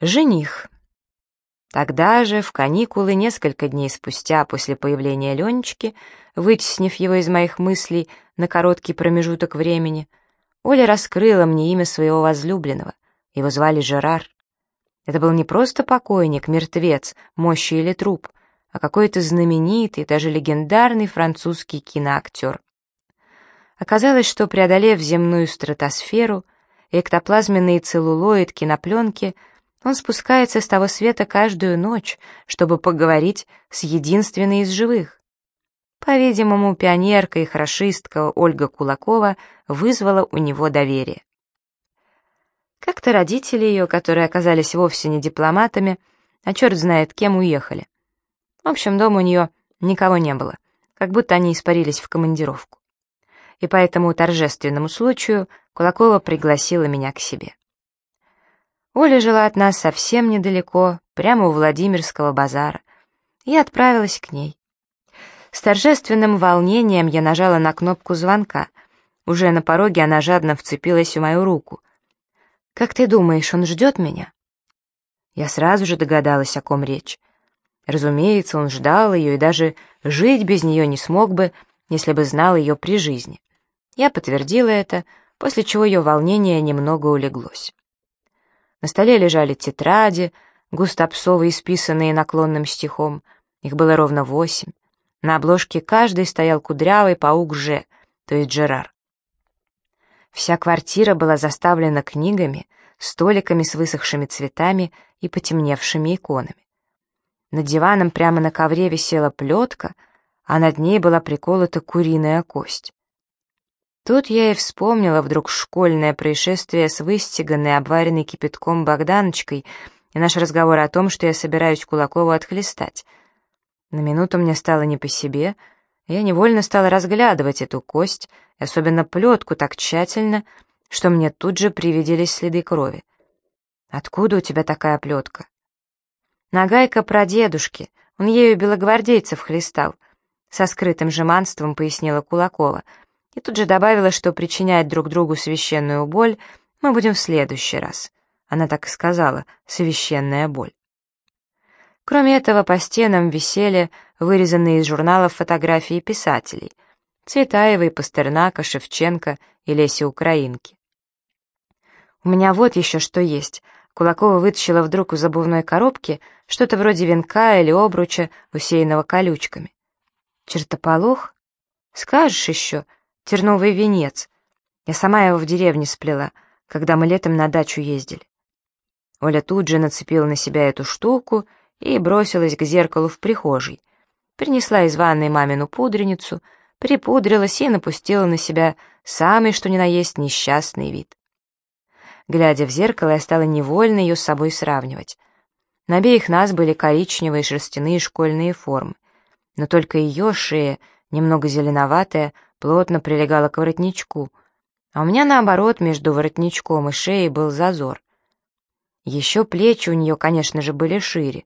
Жених. Тогда же, в каникулы, несколько дней спустя после появления Ленечки, вытеснив его из моих мыслей на короткий промежуток времени, Оля раскрыла мне имя своего возлюбленного. Его звали Жерар. Это был не просто покойник, мертвец, мощи или труп, а какой-то знаменитый, даже легендарный французский киноактер. Оказалось, что, преодолев земную стратосферу, эктоплазменный целлулоид кинопленки — он спускается с того света каждую ночь, чтобы поговорить с единственной из живых. По-видимому, пионерка и хорошистка Ольга Кулакова вызвала у него доверие. Как-то родители ее, которые оказались вовсе не дипломатами, а черт знает кем, уехали. В общем, дома у нее никого не было, как будто они испарились в командировку. И по этому торжественному случаю Кулакова пригласила меня к себе. Оля жила от нас совсем недалеко, прямо у Владимирского базара. Я отправилась к ней. С торжественным волнением я нажала на кнопку звонка. Уже на пороге она жадно вцепилась в мою руку. «Как ты думаешь, он ждет меня?» Я сразу же догадалась, о ком речь. Разумеется, он ждал ее и даже жить без нее не смог бы, если бы знал ее при жизни. Я подтвердила это, после чего ее волнение немного улеглось. На столе лежали тетради, густопсовые, исписанные наклонным стихом. Их было ровно восемь. На обложке каждый стоял кудрявый паук Же, то есть Джерар. Вся квартира была заставлена книгами, столиками с высохшими цветами и потемневшими иконами. Над диваном прямо на ковре висела плетка, а над ней была приколота куриная кость. Тут я и вспомнила вдруг школьное происшествие с выстиганной, обваренной кипятком Богданочкой и наш разговор о том, что я собираюсь Кулакову отхлестать. На минуту мне стало не по себе, я невольно стала разглядывать эту кость, особенно плетку так тщательно, что мне тут же привиделись следы крови. «Откуда у тебя такая плетка?» «Нагайка про дедушки, он ею белогвардейцев хлестал», — со скрытым жеманством пояснила Кулакова — и тут же добавила, что причинять друг другу священную боль мы будем в следующий раз. Она так и сказала «священная боль». Кроме этого, по стенам висели вырезанные из журналов фотографии писателей Цветаевой, Пастернака, Шевченко и Леси Украинки. «У меня вот еще что есть», Кулакова вытащила вдруг из обувной коробки что-то вроде венка или обруча, усеянного колючками. «Чертополох? Скажешь еще?» Терновый венец. Я сама его в деревне сплела, когда мы летом на дачу ездили. Оля тут же нацепила на себя эту штуку и бросилась к зеркалу в прихожей. Принесла из ванной мамину пудреницу, припудрилась и напустила на себя самый что ни на есть несчастный вид. Глядя в зеркало, я стала невольно ее с собой сравнивать. На обеих нас были коричневые шерстяные школьные формы, но только ее шея, немного зеленоватая, плотно прилегала к воротничку, а у меня, наоборот, между воротничком и шеей был зазор. Еще плечи у нее, конечно же, были шире,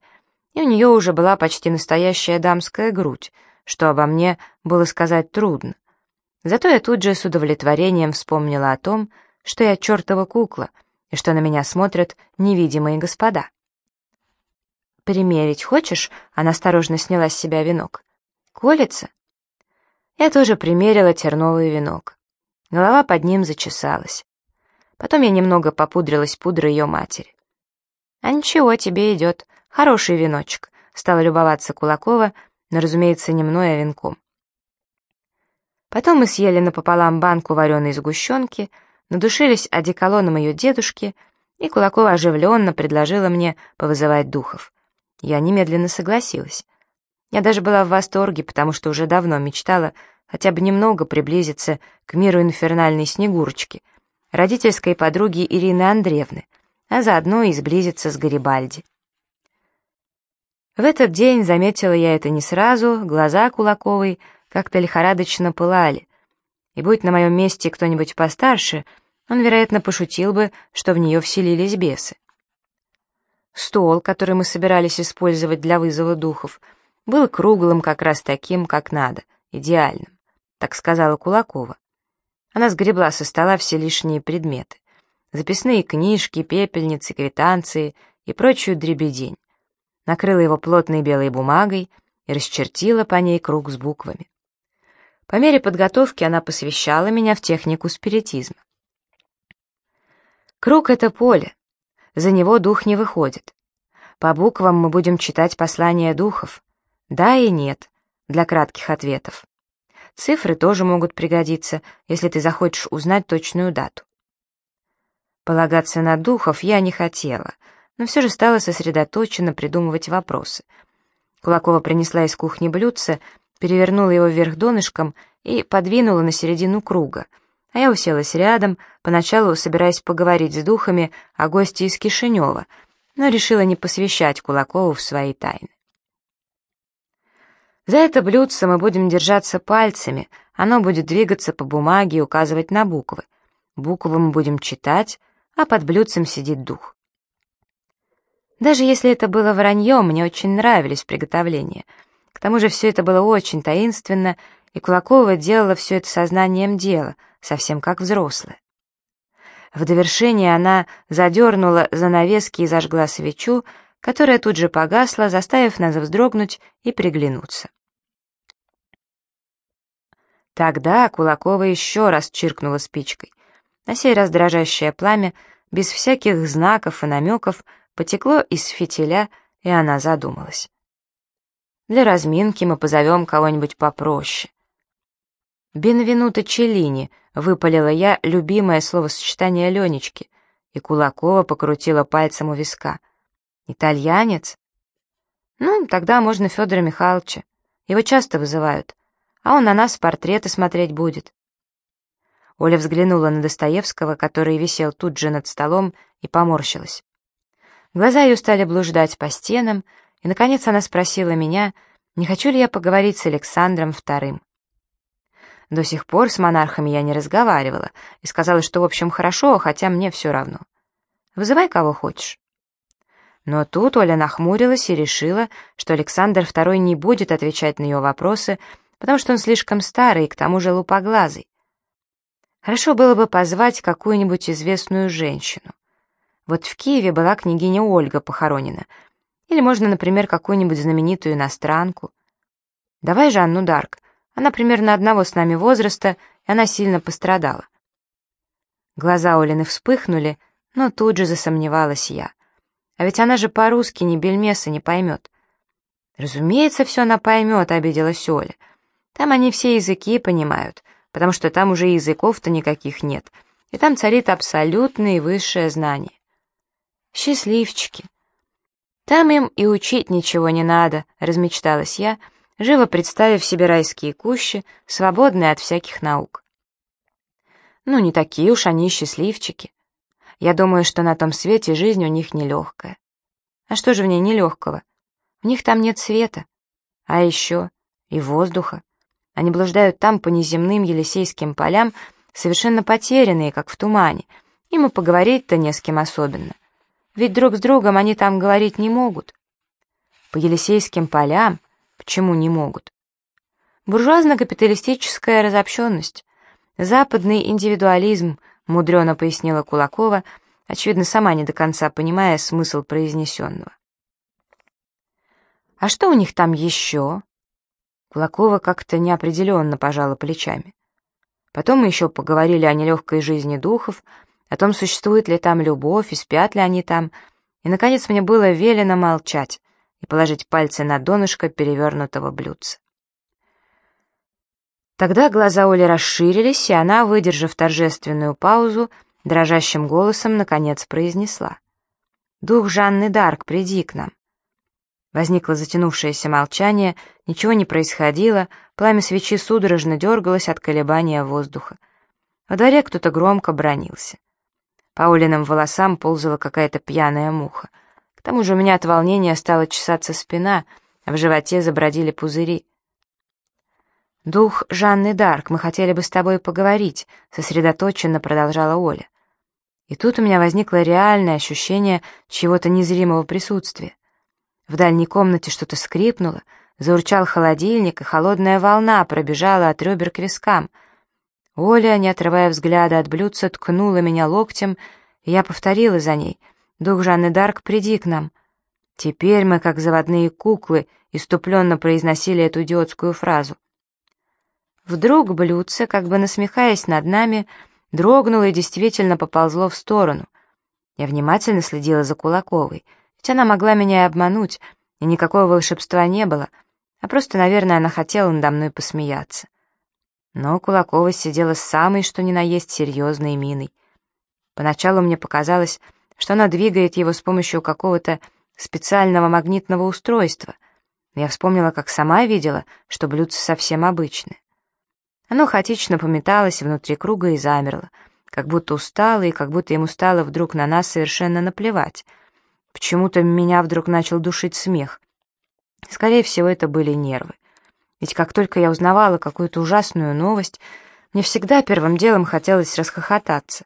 и у нее уже была почти настоящая дамская грудь, что обо мне было сказать трудно. Зато я тут же с удовлетворением вспомнила о том, что я чертова кукла, и что на меня смотрят невидимые господа. «Примерить хочешь?» — она осторожно сняла с себя венок. «Колется?» Я тоже примерила терновый венок. Голова под ним зачесалась. Потом я немного попудрилась пудрой ее матери. «А ничего, тебе идет. Хороший веночек», — стала любоваться Кулакова, но, разумеется, не мной, а венком. Потом мы съели напополам банку вареной сгущенки, надушились одеколоном ее дедушки, и Кулакова оживленно предложила мне повызывать духов. Я немедленно согласилась. Я даже была в восторге, потому что уже давно мечтала хотя бы немного приблизиться к миру инфернальной Снегурочки, родительской подруги Ирины Андреевны, а заодно и сблизиться с Гарибальди. В этот день заметила я это не сразу, глаза Кулаковой как-то лихорадочно пылали, и будь на моем месте кто-нибудь постарше, он, вероятно, пошутил бы, что в нее вселились бесы. Стол, который мы собирались использовать для вызова духов — был круглым как раз таким, как надо, идеальным, так сказала Кулакова. Она сгребла со стола все лишние предметы. Записные книжки, пепельницы, квитанции, и прочую дребедень. Накрыла его плотной белой бумагой и расчертила по ней круг с буквами. По мере подготовки она посвящала меня в технику спиритизма. Круг — это поле. За него дух не выходит. По буквам мы будем читать послания духов. Да и нет, для кратких ответов. Цифры тоже могут пригодиться, если ты захочешь узнать точную дату. Полагаться на духов я не хотела, но все же стала сосредоточенно придумывать вопросы. Кулакова принесла из кухни блюдце, перевернула его вверх донышком и подвинула на середину круга, а я уселась рядом, поначалу собираясь поговорить с духами о гости из Кишинева, но решила не посвящать Кулакову в свои тайны. За это блюдце мы будем держаться пальцами, оно будет двигаться по бумаге и указывать на буквы. Буквы мы будем читать, а под блюдцем сидит дух. Даже если это было вранье, мне очень нравились приготовления. К тому же все это было очень таинственно, и Кулакова делала все это сознанием дела, совсем как взрослая. В довершение она задернула занавески и зажгла свечу, которая тут же погасла, заставив нас вздрогнуть и приглянуться. Тогда Кулакова еще раз чиркнула спичкой. На сей раз дрожащее пламя, без всяких знаков и намеков, потекло из фитиля, и она задумалась. Для разминки мы позовем кого-нибудь попроще. «Бенвенуто Челлини», — выпалила я любимое словосочетание Ленечки, и Кулакова покрутила пальцем у виска — Итальянец? Ну, тогда можно Федора Михайловича. Его часто вызывают, а он на нас портреты смотреть будет. Оля взглянула на Достоевского, который висел тут же над столом, и поморщилась. Глаза ее стали блуждать по стенам, и, наконец, она спросила меня, не хочу ли я поговорить с Александром II. До сих пор с монархами я не разговаривала и сказала, что, в общем, хорошо, хотя мне все равно. Вызывай кого хочешь. Но тут Оля нахмурилась и решила, что Александр II не будет отвечать на ее вопросы, потому что он слишком старый и к тому же лупоглазый. Хорошо было бы позвать какую-нибудь известную женщину. Вот в Киеве была княгиня Ольга похоронена. Или можно, например, какую-нибудь знаменитую иностранку. Давай Жанну Дарк. Она примерно одного с нами возраста, и она сильно пострадала. Глаза Олины вспыхнули, но тут же засомневалась я — а ведь она же по-русски ни бельмеса не поймет. Разумеется, все она поймет, обиделась Оля. Там они все языки понимают, потому что там уже языков-то никаких нет, и там царит абсолютное высшее знание. Счастливчики. Там им и учить ничего не надо, размечталась я, живо представив себе райские кущи, свободные от всяких наук. Ну, не такие уж они счастливчики. Я думаю, что на том свете жизнь у них нелегкая. А что же в ней нелегкого? У них там нет света. А еще и воздуха. Они блуждают там по неземным Елисейским полям, совершенно потерянные, как в тумане. Им и поговорить-то не с кем особенно. Ведь друг с другом они там говорить не могут. По Елисейским полям почему не могут? Буржуазно-капиталистическая разобщенность, западный индивидуализм — мудрено пояснила Кулакова, очевидно, сама не до конца понимая смысл произнесенного. «А что у них там еще?» Кулакова как-то неопределенно пожала плечами. Потом мы еще поговорили о нелегкой жизни духов, о том, существует ли там любовь и спят ли они там, и, наконец, мне было велено молчать и положить пальцы на донышко перевернутого блюдца. Тогда глаза Оли расширились, и она, выдержав торжественную паузу, дрожащим голосом, наконец, произнесла. «Дух Жанны Дарк, приди к нам». Возникло затянувшееся молчание, ничего не происходило, пламя свечи судорожно дергалось от колебания воздуха. Во дворе кто-то громко бронился. По Олиным волосам ползала какая-то пьяная муха. К тому же у меня от волнения стала чесаться спина, а в животе забродили пузыри. «Дух Жанны Дарк, мы хотели бы с тобой поговорить», — сосредоточенно продолжала Оля. И тут у меня возникло реальное ощущение чего-то незримого присутствия. В дальней комнате что-то скрипнуло, заурчал холодильник, и холодная волна пробежала от ребер к вискам. Оля, не отрывая взгляда от блюдца, ткнула меня локтем, и я повторила за ней. дух Жанны Дарк, приди к нам!» Теперь мы, как заводные куклы, иступленно произносили эту идиотскую фразу. Вдруг блюдце, как бы насмехаясь над нами, дрогнуло и действительно поползло в сторону. Я внимательно следила за Кулаковой, ведь она могла меня и обмануть, и никакого волшебства не было, а просто, наверное, она хотела надо мной посмеяться. Но Кулакова сидела с самой, что ни на есть, серьезной миной. Поначалу мне показалось, что она двигает его с помощью какого-то специального магнитного устройства. Я вспомнила, как сама видела, что блюдце совсем обычное. Оно хаотично пометалось внутри круга и замерло, как будто устало и как будто ему стало вдруг на нас совершенно наплевать. Почему-то меня вдруг начал душить смех. Скорее всего, это были нервы. Ведь как только я узнавала какую-то ужасную новость, мне всегда первым делом хотелось расхохотаться.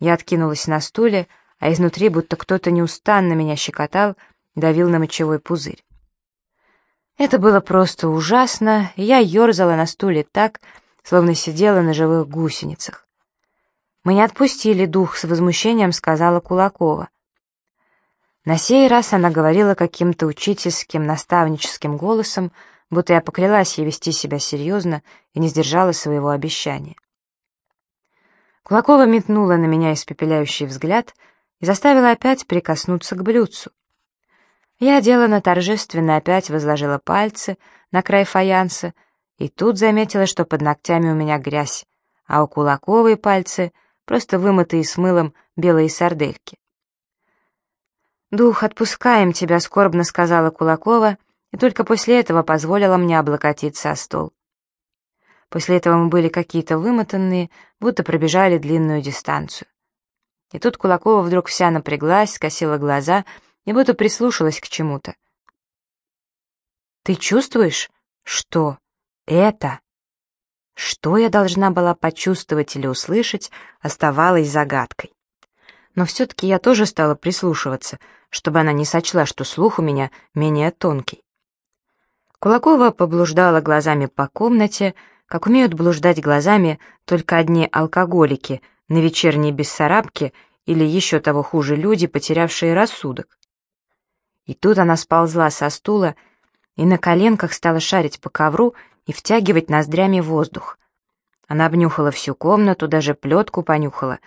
Я откинулась на стуле, а изнутри будто кто-то неустанно меня щекотал, давил на мочевой пузырь. Это было просто ужасно, я ерзала на стуле так, словно сидела на живых гусеницах. «Мы не отпустили дух», — с возмущением сказала Кулакова. На сей раз она говорила каким-то учительским, наставническим голосом, будто я поклялась ей вести себя серьезно и не сдержала своего обещания. Кулакова метнула на меня испепеляющий взгляд — и заставила опять прикоснуться к блюдцу. Я делано торжественно опять возложила пальцы на край фаянса, и тут заметила, что под ногтями у меня грязь, а у Кулаковой пальцы просто вымытые с мылом белые сардельки. «Дух, отпускаем тебя», — скорбно сказала Кулакова, и только после этого позволила мне облокотиться о стол. После этого мы были какие-то вымотанные, будто пробежали длинную дистанцию. И тут Кулакова вдруг вся напряглась, скосила глаза и будто прислушалась к чему-то. «Ты чувствуешь? Что? Это?» Что я должна была почувствовать или услышать, оставалось загадкой. Но все-таки я тоже стала прислушиваться, чтобы она не сочла, что слух у меня менее тонкий. Кулакова поблуждала глазами по комнате, как умеют блуждать глазами только одни алкоголики — на вечерней Бессарабке или еще того хуже люди, потерявшие рассудок. И тут она сползла со стула и на коленках стала шарить по ковру и втягивать ноздрями воздух. Она обнюхала всю комнату, даже плетку понюхала,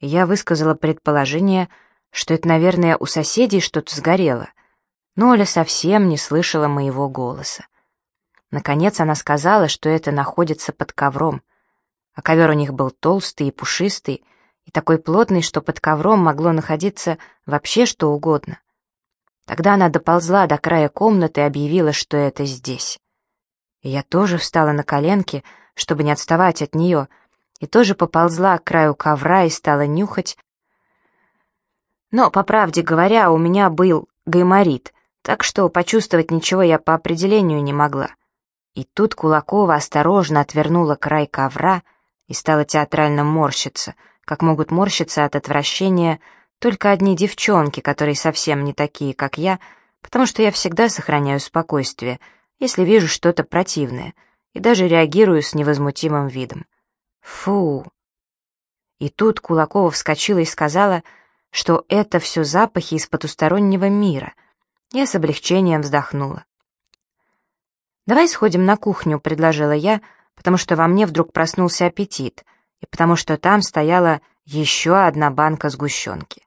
и я высказала предположение, что это, наверное, у соседей что-то сгорело, но Оля совсем не слышала моего голоса. Наконец она сказала, что это находится под ковром а ковер у них был толстый и пушистый, и такой плотный, что под ковром могло находиться вообще что угодно. Тогда она доползла до края комнаты и объявила, что это здесь. И я тоже встала на коленки, чтобы не отставать от нее, и тоже поползла к краю ковра и стала нюхать. Но, по правде говоря, у меня был гайморит, так что почувствовать ничего я по определению не могла. И тут Кулакова осторожно отвернула край ковра, и стала театрально морщиться, как могут морщиться от отвращения только одни девчонки, которые совсем не такие, как я, потому что я всегда сохраняю спокойствие, если вижу что-то противное, и даже реагирую с невозмутимым видом. Фу! И тут Кулакова вскочила и сказала, что это все запахи из потустороннего мира. Я с облегчением вздохнула. «Давай сходим на кухню», — предложила я, потому что во мне вдруг проснулся аппетит, и потому что там стояла еще одна банка сгущенки.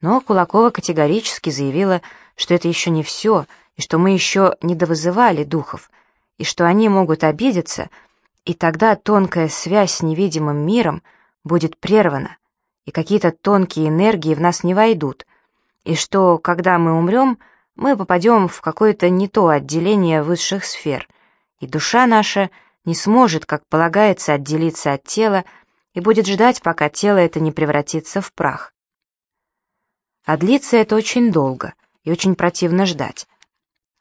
Но Кулакова категорически заявила, что это еще не все, и что мы еще не довызывали духов, и что они могут обидеться, и тогда тонкая связь с невидимым миром будет прервана, и какие-то тонкие энергии в нас не войдут, и что, когда мы умрем, мы попадем в какое-то не то отделение высших сфер, и душа наша — не сможет, как полагается, отделиться от тела и будет ждать, пока тело это не превратится в прах. А длится это очень долго и очень противно ждать.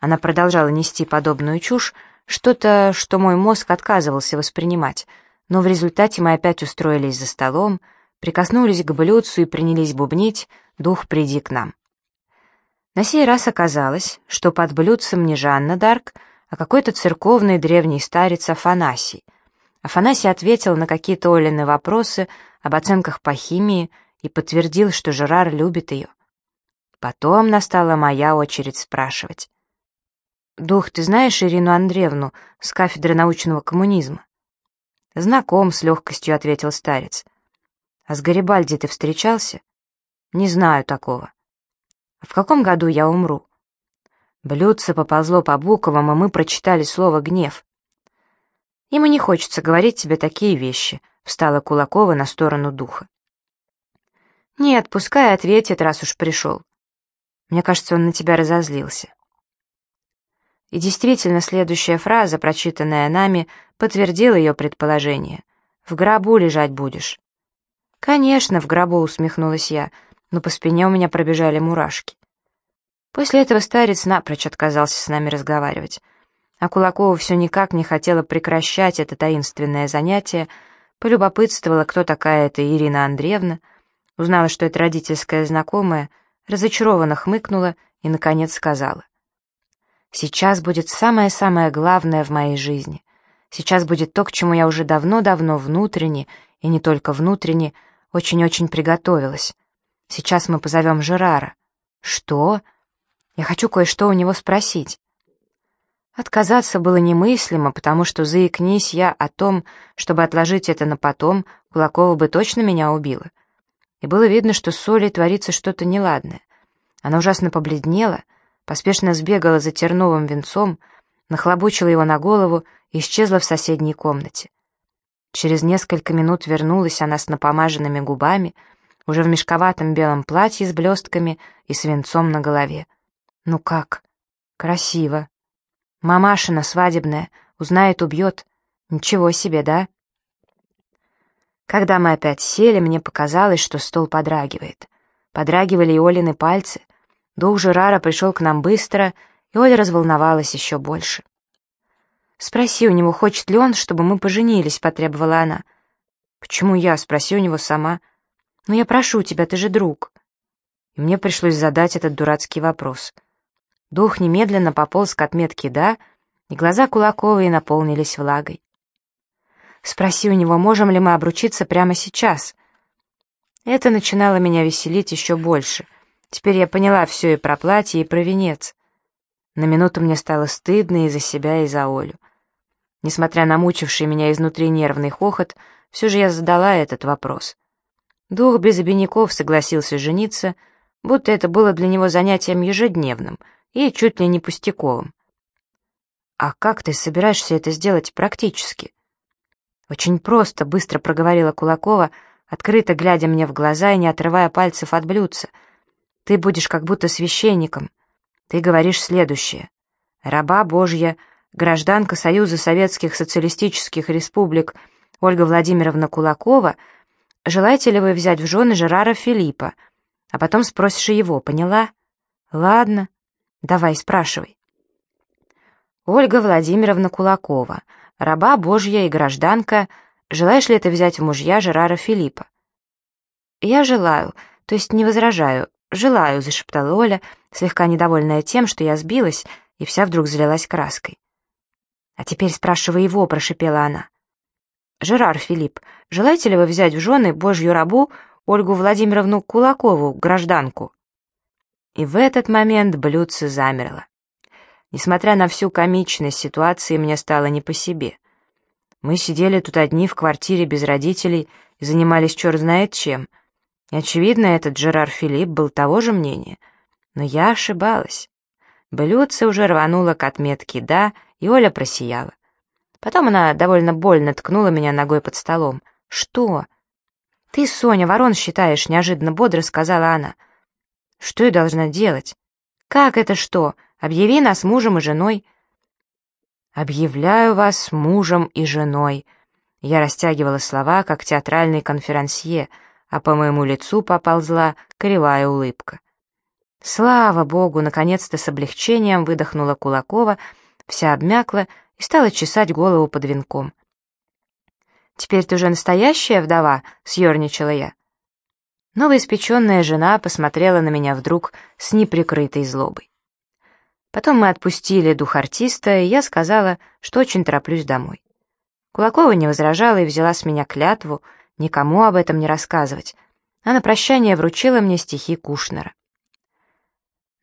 Она продолжала нести подобную чушь, что-то, что мой мозг отказывался воспринимать, но в результате мы опять устроились за столом, прикоснулись к блюдцу и принялись бубнить «Дух, приди к нам». На сей раз оказалось, что под блюдцем не Жанна Дарк, а какой-то церковный древний старец Афанасий. Афанасий ответил на какие-то Олины вопросы об оценках по химии и подтвердил, что Жерар любит ее. Потом настала моя очередь спрашивать. «Дух, ты знаешь Ирину Андреевну с кафедры научного коммунизма?» «Знаком», — с легкостью ответил старец. «А с Гарибальди ты встречался?» «Не знаю такого». «А в каком году я умру?» Блюдце поползло по буквам, и мы прочитали слово «гнев». «Ему не хочется говорить тебе такие вещи», — встала Кулакова на сторону духа. «Нет, пускай ответит, раз уж пришел. Мне кажется, он на тебя разозлился». И действительно, следующая фраза, прочитанная нами, подтвердила ее предположение. «В гробу лежать будешь». «Конечно, в гробу», — усмехнулась я, но по спине у меня пробежали мурашки. После этого старец напрочь отказался с нами разговаривать. А Кулакова все никак не хотела прекращать это таинственное занятие, полюбопытствовала, кто такая эта Ирина Андреевна, узнала, что это родительская знакомая, разочарованно хмыкнула и, наконец, сказала. «Сейчас будет самое-самое главное в моей жизни. Сейчас будет то, к чему я уже давно-давно внутренне, и не только внутренне, очень-очень приготовилась. Сейчас мы позовем Жерара». «Что?» Я хочу кое-что у него спросить. Отказаться было немыслимо, потому что заикнись я о том, чтобы отложить это на потом, Кулакова бы точно меня убила. И было видно, что с Солей творится что-то неладное. Она ужасно побледнела, поспешно сбегала за терновым венцом, нахлобучила его на голову и исчезла в соседней комнате. Через несколько минут вернулась она с напомаженными губами, уже в мешковатом белом платье с блестками и свинцом на голове. «Ну как? Красиво. Мамашина свадебная, узнает, убьет. Ничего себе, да?» Когда мы опять сели, мне показалось, что стол подрагивает. Подрагивали и Олины пальцы. Дух Жерара пришел к нам быстро, и Оля разволновалась еще больше. «Спроси у него, хочет ли он, чтобы мы поженились», — потребовала она. «Почему я? Спроси у него сама». «Ну я прошу тебя, ты же друг». И мне пришлось задать этот дурацкий вопрос — Дух немедленно пополз к отметке «да», и глаза Кулаковой наполнились влагой. «Спроси у него, можем ли мы обручиться прямо сейчас?» Это начинало меня веселить еще больше. Теперь я поняла все и про платье, и про венец. На минуту мне стало стыдно и за себя, и за Олю. Несмотря на мучивший меня изнутри нервный хохот, все же я задала этот вопрос. Дух без обиняков согласился жениться, будто это было для него занятием ежедневным — и чуть ли не пустяковым. «А как ты собираешься это сделать практически?» «Очень просто», — быстро проговорила Кулакова, открыто глядя мне в глаза и не отрывая пальцев от блюдца. «Ты будешь как будто священником. Ты говоришь следующее. Раба Божья, гражданка Союза Советских Социалистических Республик Ольга Владимировна Кулакова, желаете ли вы взять в жены Жерара Филиппа? А потом спросишь его, поняла? Ладно. Давай, спрашивай. Ольга Владимировна Кулакова, раба Божья и гражданка, желаешь ли ты взять в мужья Жерара Филиппа? Я желаю, то есть не возражаю, желаю, зашептала Оля, слегка недовольная тем, что я сбилась, и вся вдруг залилась краской. А теперь спрашивай его, прошипела она. Жерар Филипп, желаете ли вы взять в жены Божью рабу Ольгу Владимировну Кулакову, гражданку? И в этот момент блюдце замерло. Несмотря на всю комичность ситуации, мне стало не по себе. Мы сидели тут одни в квартире без родителей и занимались черт знает чем. И, очевидно, этот Жерар Филипп был того же мнения. Но я ошибалась. Блюдце уже рвануло к отметке «да», и Оля просияла. Потом она довольно больно ткнула меня ногой под столом. «Что?» «Ты, Соня, ворон считаешь», — неожиданно бодро сказала она. Что я должна делать? Как это что? Объяви нас мужем и женой. Объявляю вас мужем и женой. Я растягивала слова, как театральный конферансье, а по моему лицу поползла кривая улыбка. Слава богу, наконец-то с облегчением выдохнула Кулакова, вся обмякла и стала чесать голову под венком. «Теперь ты уже настоящая вдова?» — съерничала я. Новоиспеченная жена посмотрела на меня вдруг с неприкрытой злобой. Потом мы отпустили дух артиста, и я сказала, что очень тороплюсь домой. Кулакова не возражала и взяла с меня клятву никому об этом не рассказывать, а на прощание вручила мне стихи Кушнера.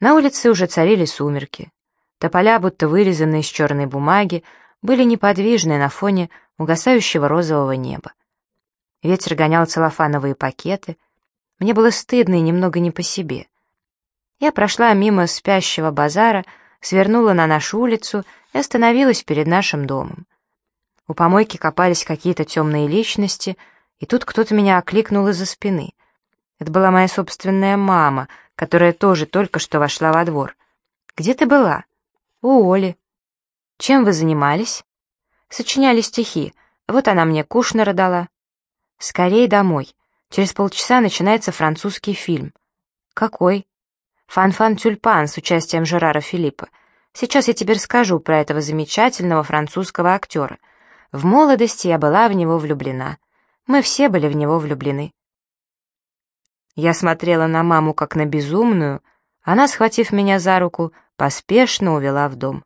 На улице уже царили сумерки. Тополя, будто вырезанные из черной бумаги, были неподвижны на фоне угасающего розового неба. Ветер гонял целлофановые пакеты. Мне было стыдно и немного не по себе. Я прошла мимо спящего базара, свернула на нашу улицу и остановилась перед нашим домом. У помойки копались какие-то темные личности, и тут кто-то меня окликнул из-за спины. Это была моя собственная мама, которая тоже только что вошла во двор. «Где ты была?» «У Оли». «Чем вы занимались?» «Сочиняли стихи. Вот она мне Кушнера дала». «Скорей домой. Через полчаса начинается французский фильм». «Какой?» «Фан-фан-тюльпан» с участием Жерара Филиппа. Сейчас я тебе расскажу про этого замечательного французского актера. В молодости я была в него влюблена. Мы все были в него влюблены. Я смотрела на маму как на безумную, она, схватив меня за руку, поспешно увела в дом.